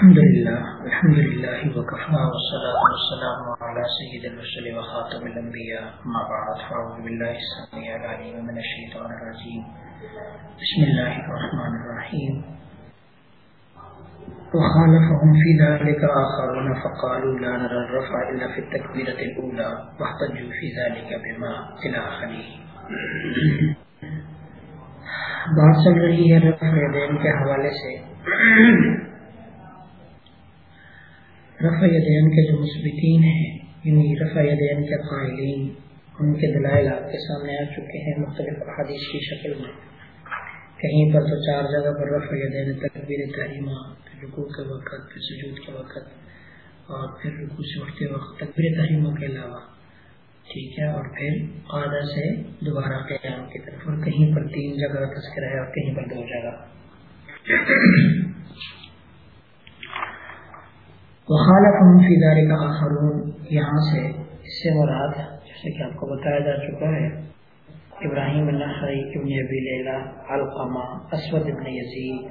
الحمد لله الحمد لله، وكفى والصلاة والسلام على سيد الرسل وخاتم الأنبياء ما بعد، فأعوذ بالله السميع العليم من الشيطان الرجيم. بسم الله الرحمن الرحيم. وخالفهم في ذلك آخرون فقالوا لا نرى الرفع إلا في التكبيرة الأولى، واحتجوا في ذلك بما إلى آخره. بات چل رہی ہے رفع دین کے حوالے سے۔ رفع دین کے جو مثبتین ہیں یعنی رفع دین کے قائلین، ان کے دلائل آپ کے سامنے آ چکے ہیں مختلف احادیث کی شکل میں۔ کہیں پر تو چار جگہ پر رفع دین تکبیر تحریمہ رکوع کے وقت، پھر سجود کے وقت، اور پھر رکوع سے اٹھتے وقت تکبیر تحریموں کے علاوہ۔ ٹھیک ہے، اور پھر آدھا سے دوبارہ قیام کی طرف۔ اور کہیں پر تین جگہ تذکرہ ہے اور کہیں پر دو جگہ۔ وخالف فی دار کا آخرون. یہاں سے اس سے مراد جیسے کہ آپ کو بتایا جا چکا ہے، ابراہیم النحری ابن ابی لیلہ، علقمہ، اسود ابن یزید،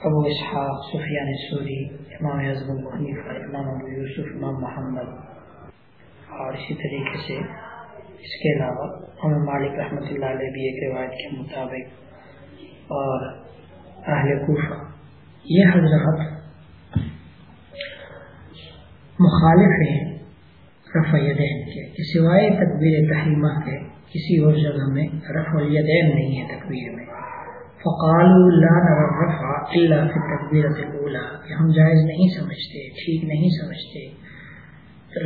ابو اسحاق، سفیان سوری امام اعظم الحنیفہ امام ابو یوسف، امام محمد اور اسی طریقے سے اس کے علاوہ ہم مالک رحمۃ اللہ علیہ بھی ایک روایت کے مطابق اور اہل کوفہ. یہ حضرات مخالف ہیں، رفع دین کے۔ سوائے تکبیر تحریمہ کے کسی اور جگہ میں رفع الیدین نہیں ہے تکبیر میں۔ فقال لا نرى الرفع الا في التكبيره الاولى کہ ہم جائز نہیں سمجھتے، ٹھیک نہیں سمجھتے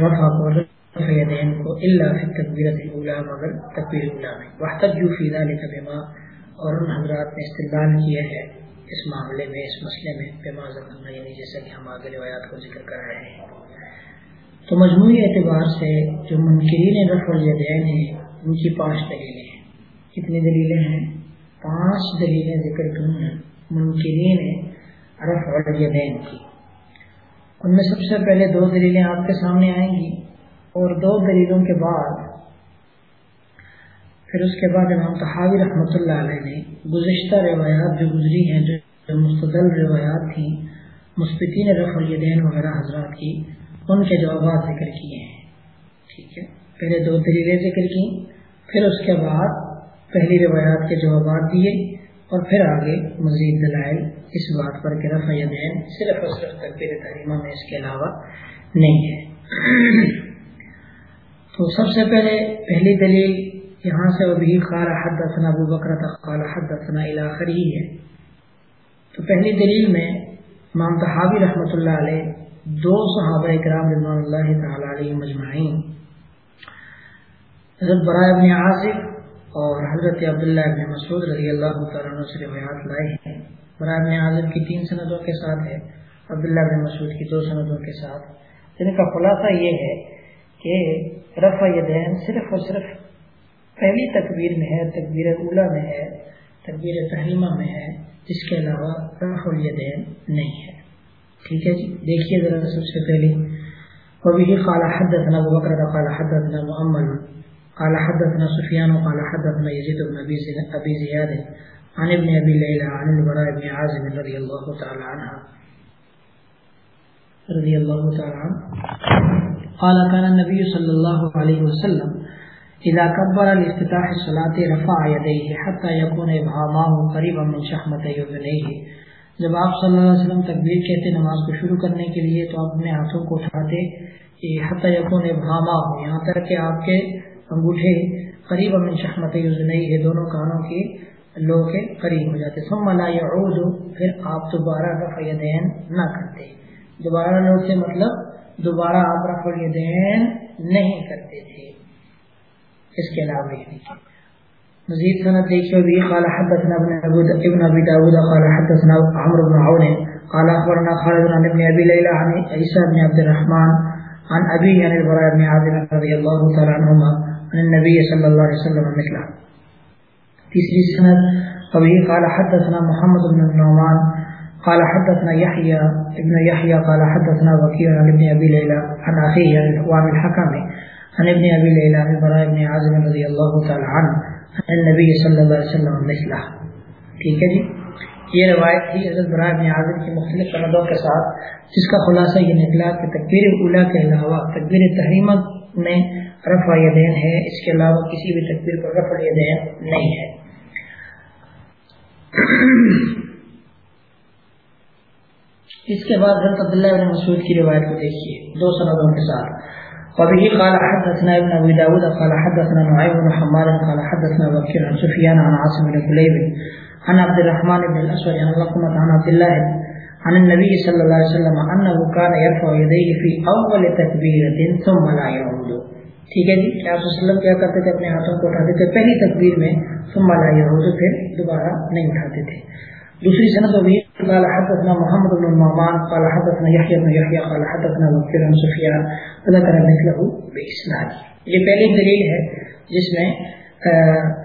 رفع کو، رفع یدین کو الا في التكبيره الاولى مگر تکبیر الاولى میں۔ واحتجوا في ذلك بما اور ان حضرات نے استدلال کیا ہے۔ اس معاملے میں، اس مسئلے میں بما ذکرنا یعنی جیسا کہ ہم آگے روایات کو ذکر کر رہے ہیں۔ تو مجموعی اعتبار سے جو منکرین رفع الیدین ہیں، ان کی پانچ دلیلیں ہیں۔ کتنی دلیلیں ہیں؟ پانچ دلیلیں ذکر کی ہیں؟ منکرین رفع الیدین کی۔ ان میں سب سے پہلے دو دلیلیں آپ کے سامنے آئیں گی، اور دو دلیلوں کے بعد، پھر اس کے بعد امام تحاوی رحمۃ اللہ علیہ نے گزشتہ روایات جو گزری ہیں، جو مستدل روایات تھیں مثبتین رفع الیدین وغیرہ حضرات کی، ان کے جوابات ذکر کیے ہیں۔ ٹھیک ہے؟ پہلے دو دلیلیں ذکر کی پھر اس کے بعد پہلی روایات کے جوابات دیے اور پھر آگے مزید دلائل اس بات پر کہ رفع دین صرف اور صرف تقبیر تحریمہ میں اس کے علاوہ نہیں ہے۔ تو سب سے پہلے پہلی دلیل یہاں سے وہ بھی خال حدثنا ابو بکر قال حدثنا الاخر ہی ہے۔ تو پہلی دلیل میں امام تحابی رحمۃ اللہ علیہ دو صحابہ اکرام رضوان اللہ تعالی علیہ مجمعین حضرت برائے ابن عاصف اور حضرت عبداللہ ابن مسعود رضی اللہ تعالیٰ سے روایات لائے ہیں۔ برائے ابن عاصف کی تین سندوں کے ساتھ ہے، عبداللہ ابن مسعود کی دو سندوں کے ساتھ۔ جن کا خلاصہ یہ ہے کہ رفع یدین صرف اور صرف پہلی تکبیر میں ہے، تکبیر اولا میں ہے۔ تکبیر تحریمہ میں ہے، جس کے علاوہ رفع الیدین نہیں ہے ٹھیک ہے جی؟ دیکھیے ذرا سب سے پہلے۔ وبه قال حدثنا ابو بكر قال حدثنا محمد، قال حدثنا سفيان قال حدثنا يزيد بن ابي ابي زياد عن ابن ابي ليلى عن البراء بن عازم رضي الله تعالى عنها رضي الله تعالى عنه قال كان النبي صلى الله عليه وسلم اذا كبر لافتتاح الصلاه رفع يديه حتى يكون ابهامه قريبا من شحمتي اذنيه جب آپ صلی اللہ علیہ وسلم تکبیر کہتے نماز کو شروع کرنے کے لیے تو آپ اپنے ہاتھوں کو اٹھاتے حتیٰ یقون بھاما ہو یہاں تک کہ آپ کے انگوٹھے قریب امن شہمت نہیں ہے دونوں کانوں کے لو کے قریب ہو جاتے. سم ملا یعود پھر آپ دوبارہ رفع دین نہ کرتے. دوبارہ لو سے مطلب دوبارہ آپ رفع دین نہیں کرتے تھے. اس کے علاوہ یہ نہیں۔ مزید سند دیکھیے بھی۔ قال حدثنا ابن ابو ابن ابي داود، قال حدثنا عمرو بن عون، قال اخبرنا خالد بن ابن ابي ليلى عن عيسى بن عبد الرحمن عن ابي عن البراء بن عازب رضي الله تعالى عنهما عن النبي صلى الله عليه وسلم مثله تیسری سند ابھی قال حدثنا محمد بن النعمان قال حدثنا يحيى ابن يحيى قال حدثنا وكيع عن ابن ابي ليلى عن اخيه عن الحكم عن ابن ابي ليلى عن البراء بن عازب رضي الله تعالى عنه نبی صلی اللہ علیہ وسلم مثلہ ٹھیک ہے جی؟ یہ روایت تھی حضرت برائے ابن عادل کی مختلف سندوں کے ساتھ، جس کا خلاصہ یہ نکلا کہ تکبیر اولا کے علاوہ تکبیر تحریمہ میں رفع یدین ہے، اس کے علاوہ کسی بھی تکبیر پر رفع یدین نہیں ہے۔ اس کے بعد حضرت عبداللہ بن مسعود کی روایت کو دیکھیے، دو سندوں کے ساتھ۔ وبه قال حدثنا ابن ابي داود، قال حدثنا نعيم بن حماد، قال حدثنا وكيع عن سفيان عن عاصم بن كليب، عن عبد الرحمن بن الاسود عن الله عن عبد الله، عن النبي صلى الله عليه وسلم انه كان يرفع يديه في اول تكبيره ثم لا يعود. ٹھیک ہے جی کہ آپ وسلم کیا کرتے تھے؟ اپنے ہاتھوں کو اٹھاتے تھے، پہلی تکبیر میں ثم لا يعود، پھر دوبارہ نہیں اٹھاتے تھے۔ دوسری سند بھی قال حدثنا محمد بن النعمان، قال حدثنا يحيى بن يحيى قال حدثنا وكيع عن سفيان ذكر مثله باسناد۔ یہ پہلی دلیل ہے جس میں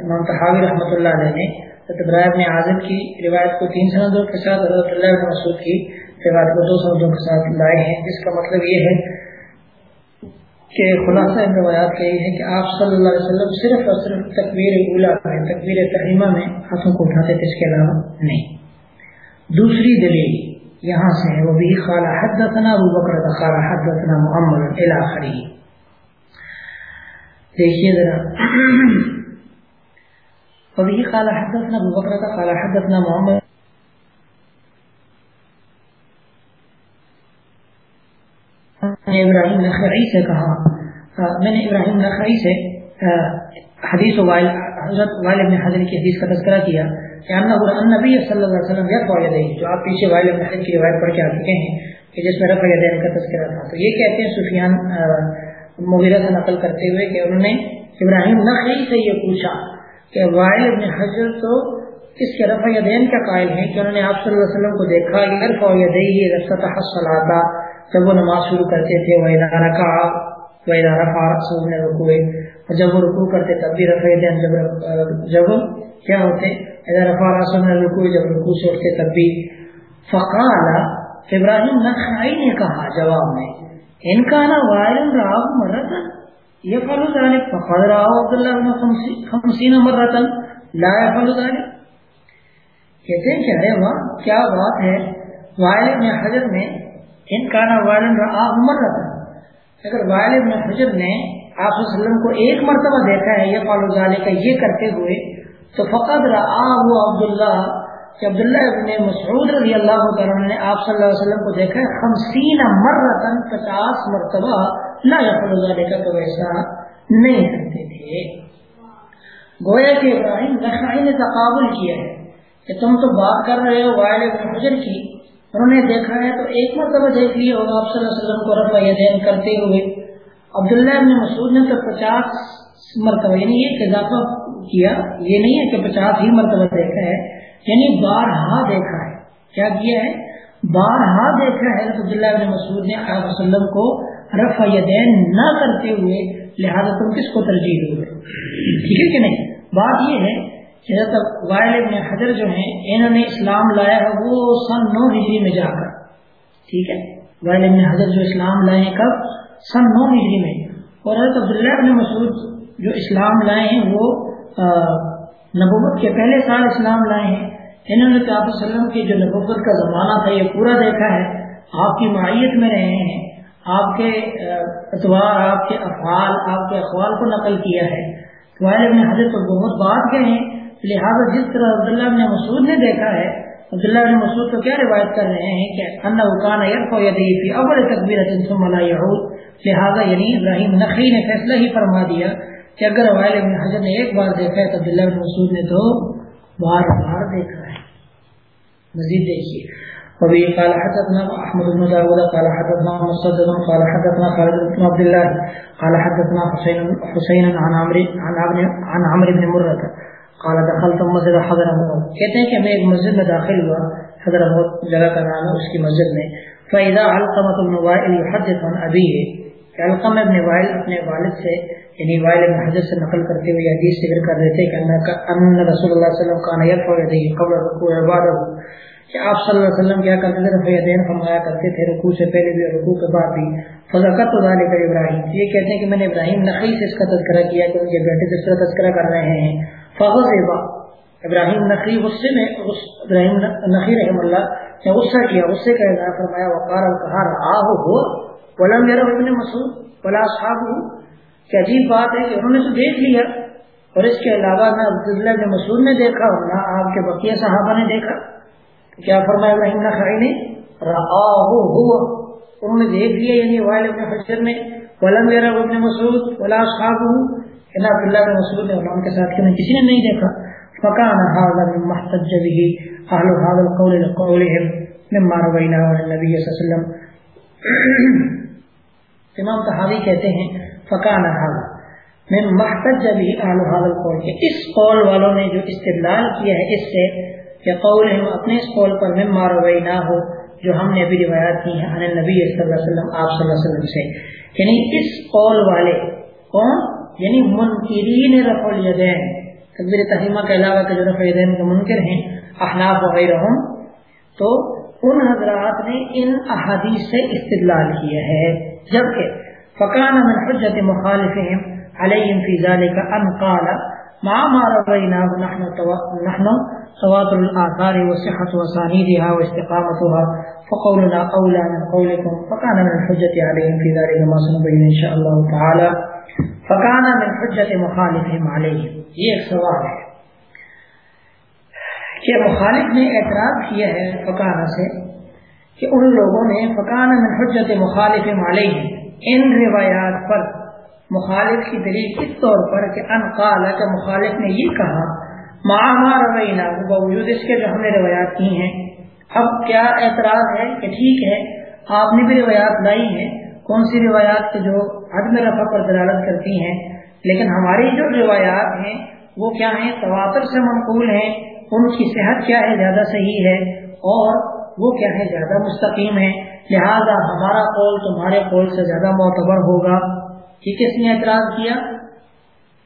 امام طحاوی رحمۃ اللہ علیہ نے ابراہیم نے اعظم کی روایت کو تین سندوں کے ساتھ حضرت اللہ بن مسعود کی روایت کو دو سندوں کے ساتھ لائے ہیں۔ جس کا مطلب یہ ہے کہ خلاصہ ان روایات کا یہ ہے کہ آپ صلی اللہ علیہ وسلم صرف اور صرف تکبیر اولا میں، تکبیر تحریمہ میں ہاتھوں کو اٹھاتے تھے، اس کے علاوہ نہیں۔ دوسری دلیل یہاں سے ہے وہ بھی خالہ حدثنا ابو بکر خالہ حدثنا محمد الاخری دیکھیے ذرا۔ وبه قال حدثنا ابو بكر قال حدثنا محمد۔ ابراہیم نخعی سے کہا۔ میں نے ابراہیم نخعی سے حدیث وائل، حضرت وائل ابن حضر کی حدیث کا تذکرہ کیا۔ کہ انہو النبی صلی اللہ علیہ وسلم یرفع یدیہ جو آپ پیچھے وائل ابن حضر کی روایت پڑھ کے آ چکے ہیں کہ جس میں رفع یدین کا تذکرہ تھا۔ تو یہ کہتے ہیں سفیان مغیرہ سے نقل کرتے ہوئے کہ انہوں نے ابراہیم نخعی سے یہ پوچھا کہ وائل ابن حجر تو اس کے رفع یدین کا قائل ہیں؟ کہ انہوں نے آپ صلی اللہ علیہ وسلم کو دیکھا یرفع یدیہ رسط حصلاتا جب وہ نماز شروع کرتے تھے، وَإِذَا رَكَعَ، وَإِذَا رَفَعَ رَسُولُ نے رکوے اور جب وہ رکوع کرتے تب بھی رفع یدین، جب جب کیا ہوتے اذا رفع رسول نے رکوع جب رکوع سے اٹھتے تب بھی۔ فقال، ابراہیم نخعی نے کہا، جواب میں، ان کا نا وائل راہ مرتن۔ يفعل ذلك فقال راه عبد الله بن خمسين مرة لا يفعل ذلك کہتے ہیں کہ ارے واہ، کیا بات ہے؟ وائل ابن حجر نے ان کا نا وائل رآہ مرتا اگر وائل ابن حجر نے آپ وسلم کو ایک مرتبہ دیکھا ہے یہ فالو ذالک یہ کرتے ہوئے تو فقط رآہ عبداللہ، کہ عبداللہ ابن مسعود رضی اللہ تعالیٰ نے آپ صلی اللہ علیہ وسلم کو دیکھا خمسین مرتن پچاس مرتبہ لا نہ ذالک تو ایسا نہیں کرتے تھے۔ گویا کہ ابراہیم لکھنئی نے تقابل کیا ہے کہ تم تو بات کر رہے ہو وائل ابن حجر کی، انہوں نے دیکھا ہے تو ایک مرتبہ دیکھ لیا ہوگا آپ صلی اللہ علیہ وسلم کو رفع یدین کرتے ہوئے۔ عبداللہ ابن مسعود نے تو پچاس مرتبہ یعنی یہ اضافہ کیا، یہ نہیں ہے کہ پچاس ہی مرتبہ دیکھا ہے یعنی بارہا دیکھا ہے۔ کیا کیا ہے؟ بارہا دیکھا ہے عبداللہ ابن مسعود نے آپ وسلم کو رفع یدین نہ کرتے ہوئے، لہذا تم کس کو ترجیح دو گے ٹھیک ہے کہ نہیں؟ بات یہ ہے کہ حضرت وائل ابن حضر جو ہیں، انہوں نے اسلام لایا ہے، وہ سن نو ہجری میں جا کر۔ ٹھیک ہے؟ وائل ابن حضر جو اسلام لائے کب؟ سن نو ہجری میں۔ اور حضرت عبداللہ ابن مسعود جو اسلام لائے ہیں وہ نبوت کے پہلے سال اسلام لائے ہیں۔ انہوں نے آپ وسلم کی جو نبوت کا زمانہ تھا، یہ پورا دیکھا ہے۔ آپ کی معیت میں رہے ہیں۔ آپ کے اتوار آپ کے افعال، آپ کے اخوال کو نقل کیا ہے۔ ابن حضرت تو بہت بات گئے ہیں۔ لہٰذا جس طرح عبداللہ ابن مسعود نے دیکھا ہے، عبداللہ ابن مسعود تو کیا روایت کر رہے ہیں کہ ان اکان یدی اول تقبیر لہٰذا یعنی ابراہیم نقی نے فیصلہ ہی فرما دیا کہ اگر وائل ابن حضرت نے ایک بار دیکھا ہے تو عبداللہ ابن مسعود نے تو بار بار دیکھا ہے۔ مزید دیکھیے۔ وبه قال حدثنا احمد بن داود، قال حدثنا مسدد، قال حدثنا خالد بن عبد الله قال حدثنا حسين حسين عن عمرو عن عمرو عن عمرو بن مره قال دخلت مسجد حضرموت کہتے ہیں کہ میں ایک مسجد میں داخل ہوا حضرموت جگہ کا نام ہے اس کی مسجد میں۔ فاذا علقمه بن وائل يحدث عن ابيه کہ علقمہ ابن وائل اپنے والد سے یعنی وائل ابن حضرت سے نقل کرتے ہوئے حدیث ذکر کر رہے تھے کہ ان رسول اللہ صلی اللہ علیہ وسلم کان قبل الركوع وبعده کہ آپ صلی اللہ علیہ وسلم کیا کرتے تھے؟ رفیہ دین فرمایا کرتے تھے، رکوع سے پہلے بھی اور رکوع کے بعد بھی۔ فضاقت تو ذالک ابراہیم، یہ کہتے ہیں کہ میں نے ابراہیم نقی سے اس کا تذکرہ کیا کہ ان کے بیٹے جس طرح تذکرہ کر رہے ہیں۔ فغضبا ابراہیم نقی غصے میں ابراہیم نقی رحم اللہ نے غصہ کیا، غصے کا اظہار فرمایا وقار کہا رہا ہو۔ ولم میرا ابن مسعود ولا صاحب ہوں کہ عجیب بات ہے کہ انہوں نے تو دیکھ لیا اور اس کے علاوہ نہ عبداللہ نے مسعود نے دیکھا اور نہ آپ کے بقیہ صحابہ نے دیکھا۔ کیا فرمایا ابراہیم نقی نے؟ رہا ہو انہوں نے دیکھ لیا یعنی وائل ابن حجر میں ولم میرا ابن مسعود ولا صاحب ہوں کہ نہ عبداللہ بن مسعود نے ان کے ساتھ کسی نے نہیں دیکھا۔ فكان هذا مما احتج به أهل هذا القول لقولهم مما روينا عن النبي صلى الله عليه وسلم۔ امام تحاوی کہتے ہیں فکان هذا۔ مما احتج به أهل هذا القول۔ کہ اس قول والوں نے جو استدلال کیا ہے اس سے، کہ قول قولهم اپنے اس قول پر مما روینا ہو جو ہم نے ابھی روایات کی ہیں عن النبی صلی اللہ علیہ وسلم، آپ صلی اللہ علیہ وسلم سے۔ یعنی اس قول والے کون؟ یعنی منکرین رفع الیدین۔ تقبیر تحریمہ کے علاوہ کے جو رفع دین کے منکر ہیں، احناف وغیرہ تو ان حضرات نے ان احادیث سے استدلال کیا ہے۔ جبکہ فقان من حجت مخالفهم علیہم فی ذالک ان قال ما ما رویناه نحن نحن تواتر الاثار وصحت وسانیدها واستقامتها فقولنا اولى من قولكم فقان من حجت علیہم فی ذالک ما سنبین انشاءاللہ تعالی فقان من حجت مخالفهم علیہم یہ ایک سوال ہے کہ مخالف نے اعتراض کیا ہے فقانہ سے کہ ان لوگوں نے فقانہ میں حجت مخالف علیہ ان روایات پر مخالف کی دلیل اس طور پر کہ ان قال کہ مخالف نے یہ کہا معامہ باوجود اس کے جو ہم نے روایات کی ہیں۔ اب کیا اعتراض ہے کہ ٹھیک ہے، آپ نے بھی روایات لائی ہیں۔ کون سی روایات کے جو عدم رفع پر دلالت کرتی ہیں؟ لیکن ہماری جو روایات ہیں، وہ کیا ہیں؟ تواتر سے منقول ہیں۔ ان کی صحت کیا ہے؟ زیادہ صحیح ہے۔ اور وہ کیا ہے؟ زیادہ مستقیم ہے۔ لہذا ہمارا قول تمہارے قول سے زیادہ معتبر ہوگا۔ کہ کس نے اعتراض کیا؟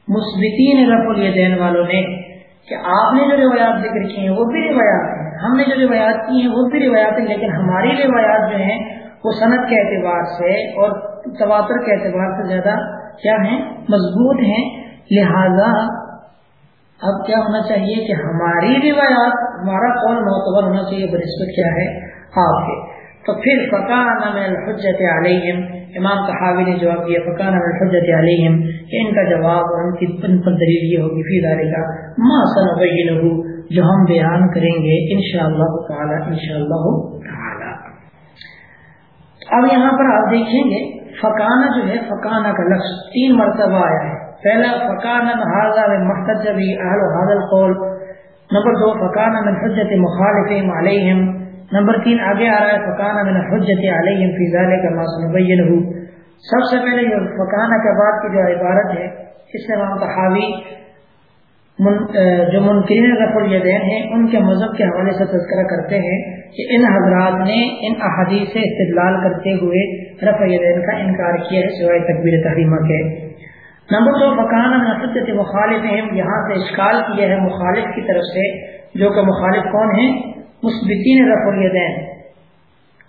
مثبتین رف الدین والوں نے۔ کہ آپ نے جو روایات ذکر کی ہیں، وہ بھی روایات ہیں۔ ہم نے جو روایات کی ہیں، وہ بھی روایات ہیں، لیکن ہماری روایات جو ہیں، وہ صنعت کے اعتبار سے اور تواتر کے اعتبار سے زیادہ کیا ہیں؟ مضبوط ہیں۔ لہذا اب کیا ہونا چاہیے کہ ہماری روایات، ہمارا قول معتبر ہونا چاہیے بنسبت کیا ہے؟ آپ کے تو پھر فقان الحجت علیہم امام صحابی نے جواب دیا، فقان الحجت علیہم کہ ان کا جواب اور ان کی ان پر دلیل یہ ہوگی فی دارے کا ما سنبینہ جو ہم بیان کریں گے، انشاءاللہ تعالی انشاءاللہ تعالی۔ اب یہاں پر آپ دیکھیں گے فکانہ جو ہے فکانہ کا لفظ تین مرتبہ آیا ہے۔ پہلا فکانہ حاضہ میں محتج اہل و حاضر قول نمبر دو فکانہ من حجت مخالف علیہم نمبر تین، آگے آ رہا ہے فکانہ من حجت علیہم فی ذالک ما سنبین سب سے پہلے یہ فکانہ کے بعد کی جو عبارت ہے، اس سے وہاں تحاوی من جو منکرین رف الیدین ہیں، ان کے مذہب کے حوالے سے تذکرہ کرتے ہیں کہ ان حضرات نے ان احادیث سے استدلال کرتے ہوئے رف الیدین کا انکار کیا ہے، سوائے تکبیر تحریمہ کے۔ نمبر دو فقان نفت مخالف ہیں یہاں سے اشکال کیا ہے مخالف کی طرف سے، جو کہ مخالف کون ہیں؟ مثبتین رف الیدین۔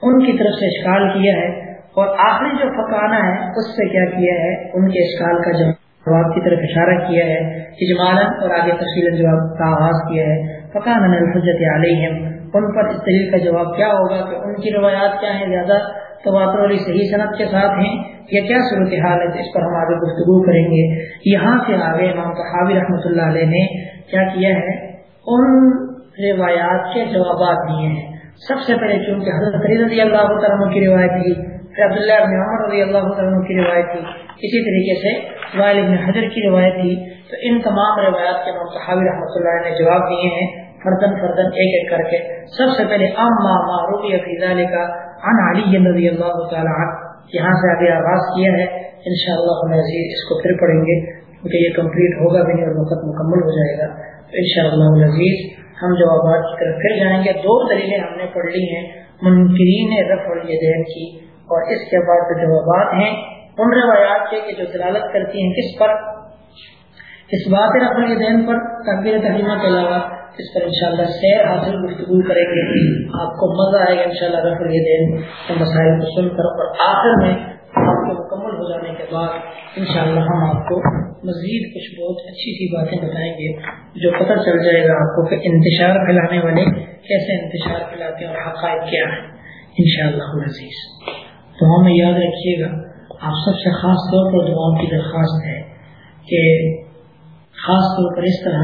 ان کی طرف سے اشکال کیا ہے اور آخری جو فقانہ ہے، اس سے کیا کیا ہے ان کے اشکال کا جواب جواب کی طرف اشارہ کیا ہے اجمالا اور آگے تفصیل جواب کا آغاز کیا ہے فقان الحجت علیہم۔ ان پر اس دلیل کا جواب کیا ہوگا کہ ان کی روایات کیا ہیں؟ زیادہ تواتر والی صحیح صنعت کے ساتھ ہیں۔ یا کیا صورت حال ہے؟ اس پر ہم آگے گفتگو کریں گے۔ یہاں سے آگے امام صحابی رحمۃ اللہ علیہ نے کیا کیا ہے؟ ان روایات کے جوابات دیے ہیں۔ سب سے پہلے چونکہ حضرت رضی اللہ تعالیٰ کی روایت تھی، پھر عبداللہ ابن عمر رضی اللہ عنہ کی روایت تھی، اسی طریقے سے وائل ابن حجر کی روایت تھی۔ تو ان تمام روایات کے امام صحابی رحمۃ اللہ نے جواب دیے ہیں۔ فردن فردن ایک ایک کر کے سب سے پہلے اما ما روی فی ذالک عن علی رضی اللہ تعالی عنہ، یہاں سے آگے آغاز کیا ہے۔ انشاءاللہ ہم عزیز اس کو پھر پڑھیں گے، کیونکہ یہ کمپلیٹ ہوگا بھی نہیں اور وقت مکمل ہو جائے گا۔ انشاءاللہ عزیز ہم جوابات کی طرف پھر جائیں گے، دو دلیلیں ہم نے پڑھ لی ہیں، منکرین رفع الیدین کی اور اس کے بعد جو جوابات ہیں، ان روایات کے کہ جو دلالت کرتی ہیں کس پر؟ اس بات رف الدین پر تقبیر تحریمہ کے علاوہ اس پر انشاءاللہ سیر حاصل گفتگو کریں گے۔ آپ کو مزہ آئے گا انشاءاللہ رف الدین کے مسائل کو سن کر اور آخر میں آپ کے مکمل ہو جانے کے بعد انشاءاللہ ہم آپ کو مزید کچھ بہت اچھی سی باتیں بتائیں گے جو پتہ چل جائے گا آپ کو کہ انتشار پھیلانے والے کیسے انتشار پھیلاتے ہیں اور حقائق کیا ہے ان شاء اللہ عزیز تو ہمیں یاد رکھیے گا، آپ سب سے خاص طور پر دعاؤں کی درخواست ہے کہ خاص طور پر اس طرح